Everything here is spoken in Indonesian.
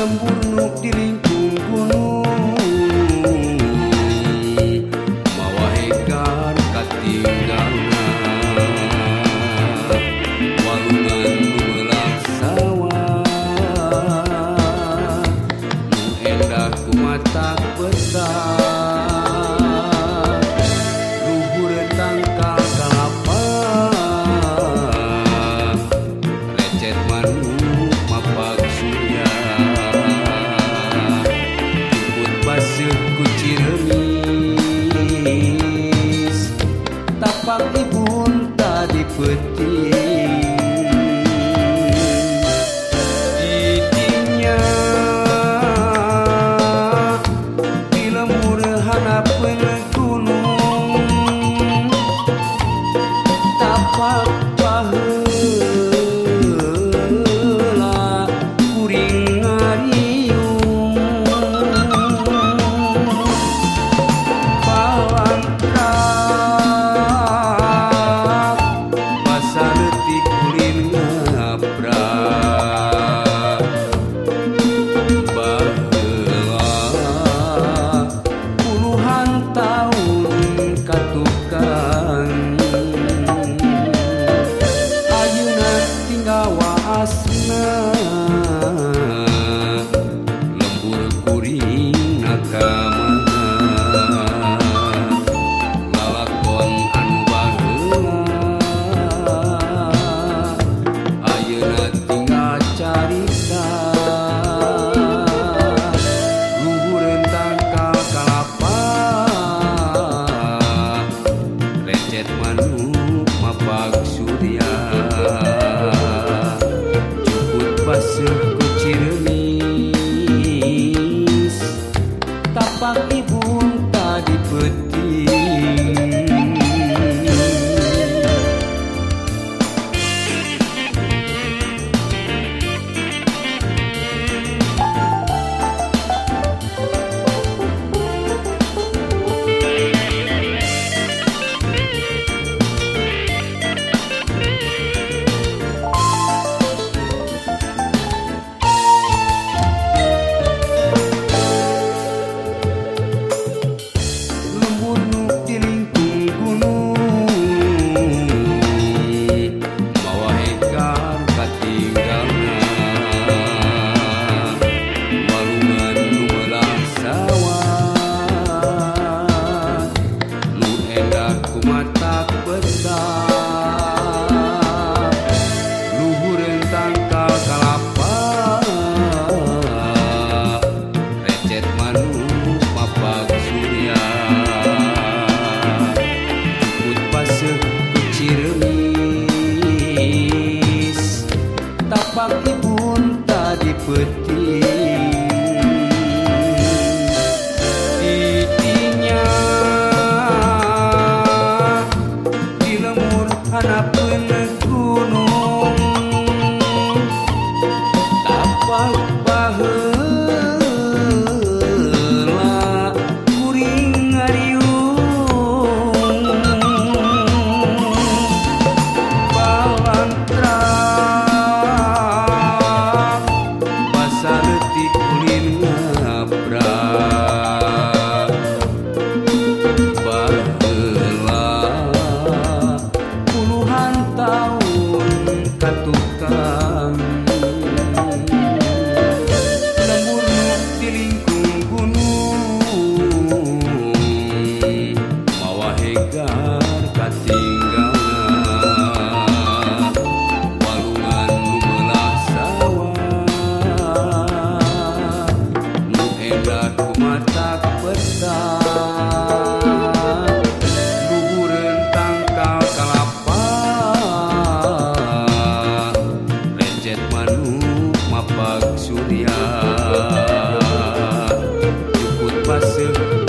membunuh di ringkung gunung. Mawahekan katinggalan Walungan mulak sawah Nu endah kumatak besar. Ruhur tangkap musim kunci remis Tapak ibun tadi peti Didinya Di lemur hanap gunung. Tapak bahan would Brasil.